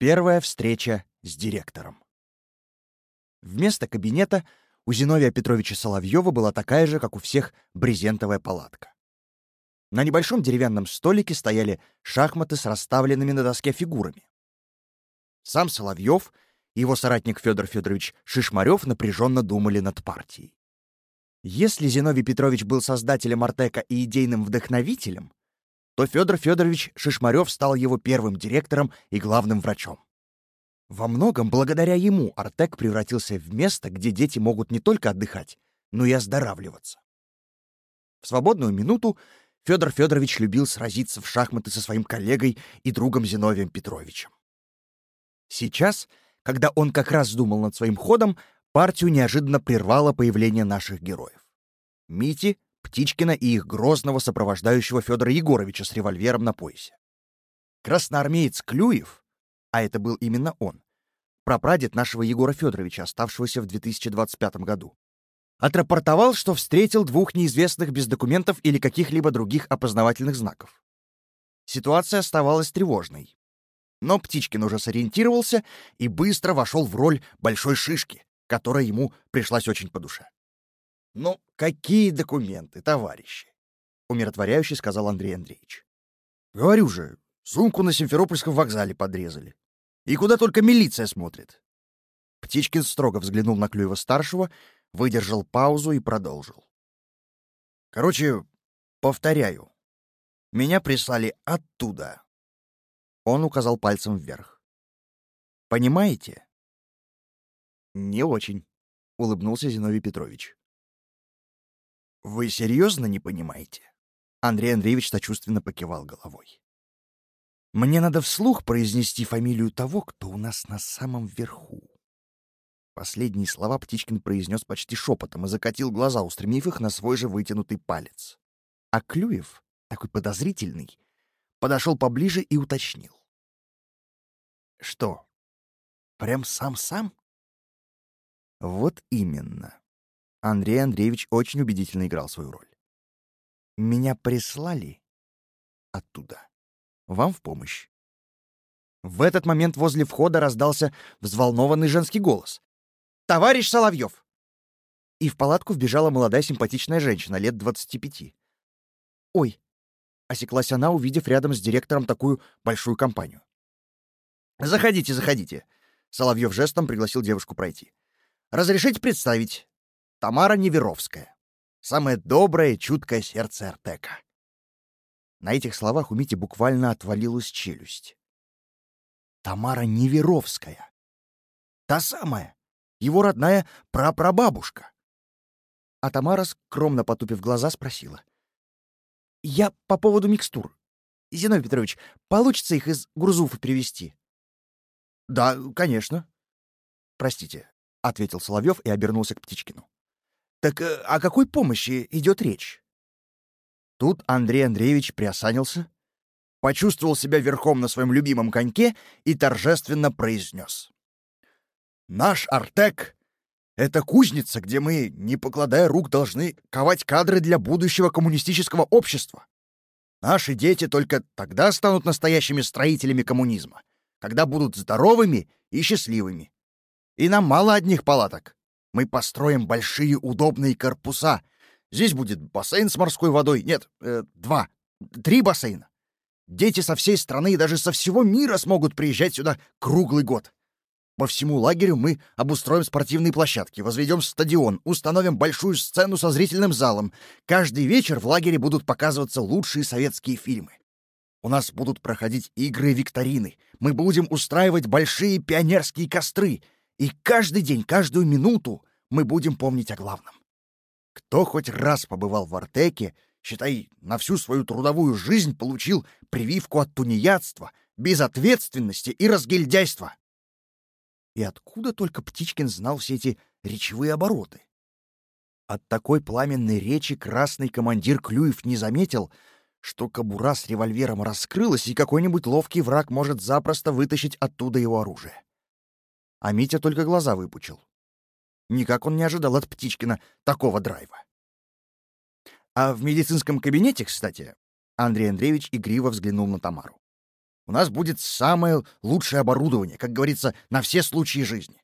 Первая встреча с директором. Вместо кабинета у Зиновия Петровича Соловьева была такая же, как у всех, брезентовая палатка. На небольшом деревянном столике стояли шахматы с расставленными на доске фигурами. Сам Соловьев и его соратник Федор Федорович Шишмарев напряженно думали над партией. Если Зиновий Петрович был создателем Артека и идейным вдохновителем, то Федор Федорович Шишмарев стал его первым директором и главным врачом. Во многом благодаря ему Артек превратился в место, где дети могут не только отдыхать, но и оздоравливаться. В свободную минуту Федор Федорович любил сразиться в шахматы со своим коллегой и другом Зиновием Петровичем. Сейчас, когда он как раз думал над своим ходом, партию неожиданно прервало появление наших героев. Мити, Птичкина и их грозного сопровождающего Федора Егоровича с револьвером на поясе. Красноармеец Клюев, а это был именно он, прапрадед нашего Егора Федоровича, оставшегося в 2025 году, отрапортовал, что встретил двух неизвестных без документов или каких-либо других опознавательных знаков. Ситуация оставалась тревожной. Но Птичкин уже сориентировался и быстро вошел в роль большой шишки, которая ему пришлась очень по душе. «Ну, какие документы, товарищи?» — умиротворяюще сказал Андрей Андреевич. «Говорю же, сумку на Симферопольском вокзале подрезали. И куда только милиция смотрит». Птичкин строго взглянул на Клюева-старшего, выдержал паузу и продолжил. «Короче, повторяю. Меня прислали оттуда». Он указал пальцем вверх. «Понимаете?» «Не очень», — улыбнулся Зиновий Петрович. «Вы серьезно не понимаете?» Андрей Андреевич сочувственно покивал головой. «Мне надо вслух произнести фамилию того, кто у нас на самом верху». Последние слова Птичкин произнес почти шепотом и закатил глаза, устремив их на свой же вытянутый палец. А Клюев, такой подозрительный, подошел поближе и уточнил. «Что, прям сам-сам?» «Вот именно. Андрей Андреевич очень убедительно играл свою роль. «Меня прислали оттуда. Вам в помощь». В этот момент возле входа раздался взволнованный женский голос. «Товарищ Соловьев!» И в палатку вбежала молодая симпатичная женщина, лет двадцати пяти. «Ой!» — осеклась она, увидев рядом с директором такую большую компанию. «Заходите, заходите!» — Соловьев жестом пригласил девушку пройти. «Разрешите представить. Тамара Неверовская. Самое доброе, чуткое сердце Артека. На этих словах у Мити буквально отвалилась челюсть. Тамара Неверовская. Та самая, его родная прапрабабушка. А Тамара, скромно потупив глаза, спросила. «Я по поводу микстур. Зиновий Петрович, получится их из Грузуфа привезти?» «Да, конечно». «Простите», — ответил Соловьев и обернулся к Птичкину. Так э, о какой помощи идет речь? Тут Андрей Андреевич приосанился, почувствовал себя верхом на своем любимом коньке и торжественно произнес. «Наш Артек — это кузница, где мы, не покладая рук, должны ковать кадры для будущего коммунистического общества. Наши дети только тогда станут настоящими строителями коммунизма, когда будут здоровыми и счастливыми. И нам мало одних палаток. Мы построим большие удобные корпуса. Здесь будет бассейн с морской водой. Нет, э, два. Три бассейна. Дети со всей страны и даже со всего мира смогут приезжать сюда круглый год. По всему лагерю мы обустроим спортивные площадки, возведем стадион, установим большую сцену со зрительным залом. Каждый вечер в лагере будут показываться лучшие советские фильмы. У нас будут проходить игры и викторины. Мы будем устраивать большие пионерские костры — и каждый день, каждую минуту мы будем помнить о главном. Кто хоть раз побывал в Артеке, считай, на всю свою трудовую жизнь получил прививку от тунеядства, безответственности и разгильдяйства. И откуда только Птичкин знал все эти речевые обороты? От такой пламенной речи красный командир Клюев не заметил, что кобура с револьвером раскрылась, и какой-нибудь ловкий враг может запросто вытащить оттуда его оружие а Митя только глаза выпучил. Никак он не ожидал от Птичкина такого драйва. А в медицинском кабинете, кстати, Андрей Андреевич игриво взглянул на Тамару. У нас будет самое лучшее оборудование, как говорится, на все случаи жизни.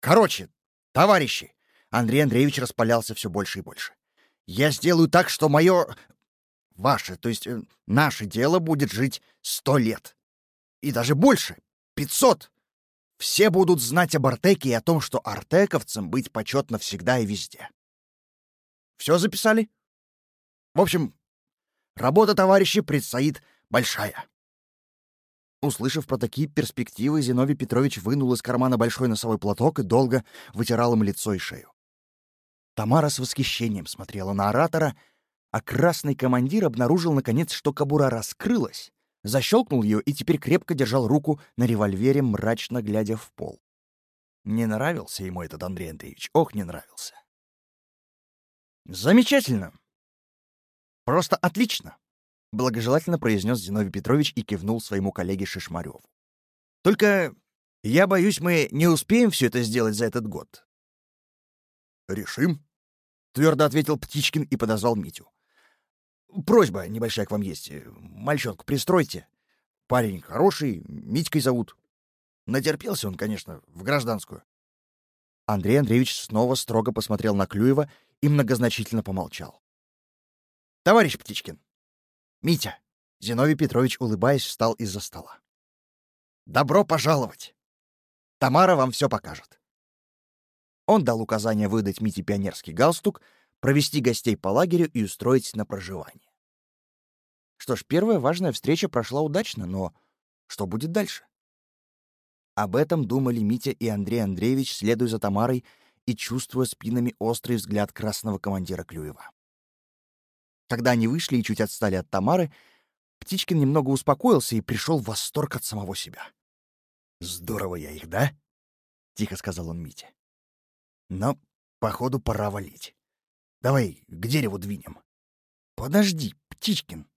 Короче, товарищи, Андрей Андреевич распалялся все больше и больше. Я сделаю так, что мое... Ваше, то есть э, наше дело будет жить сто лет. И даже больше. Пятьсот. Все будут знать об Артеке и о том, что артековцам быть почетно всегда и везде. Все записали? В общем, работа, товарищи, предстоит большая. Услышав про такие перспективы, Зиновий Петрович вынул из кармана большой носовой платок и долго вытирал им лицо и шею. Тамара с восхищением смотрела на оратора, а красный командир обнаружил, наконец, что кобура раскрылась, защелкнул ее и теперь крепко держал руку на револьвере, мрачно глядя в пол. Не нравился ему этот Андрей Андреевич. Ох, не нравился. «Замечательно! Просто отлично!» — благожелательно произнес Зиновий Петрович и кивнул своему коллеге Шишмареву. «Только я боюсь, мы не успеем все это сделать за этот год». «Решим», — твердо ответил Птичкин и подозвал Митю. Просьба небольшая к вам есть. Мальчонку пристройте. Парень хороший, Митькой зовут. Натерпелся он, конечно, в гражданскую. Андрей Андреевич снова строго посмотрел на Клюева и многозначительно помолчал. «Товарищ Птичкин!» «Митя!» Зиновий Петрович, улыбаясь, встал из-за стола. «Добро пожаловать! Тамара вам все покажет». Он дал указание выдать Мите пионерский галстук, провести гостей по лагерю и устроить на проживание. Что ж, первая важная встреча прошла удачно, но что будет дальше? Об этом думали Митя и Андрей Андреевич, следуя за Тамарой и чувствуя спинами острый взгляд красного командира Клюева. Когда они вышли и чуть отстали от Тамары, Птичкин немного успокоился и пришел в восторг от самого себя. «Здорово я их, да?» — тихо сказал он Мите. «Но, походу, пора валить. Давай к дереву двинем. Подожди, Птичкин,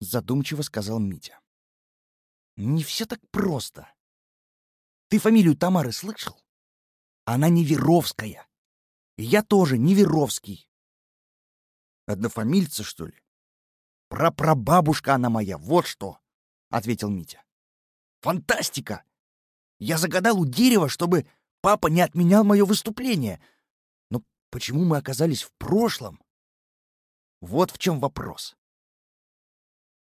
задумчиво сказал Митя. Не все так просто. Ты фамилию Тамары слышал? Она не Веровская. И я тоже не Веровский. Однофамильца, что ли? Прапрабабушка она моя, вот что, ответил Митя. Фантастика! Я загадал у дерева, чтобы папа не отменял мое выступление — Почему мы оказались в прошлом? Вот в чем вопрос.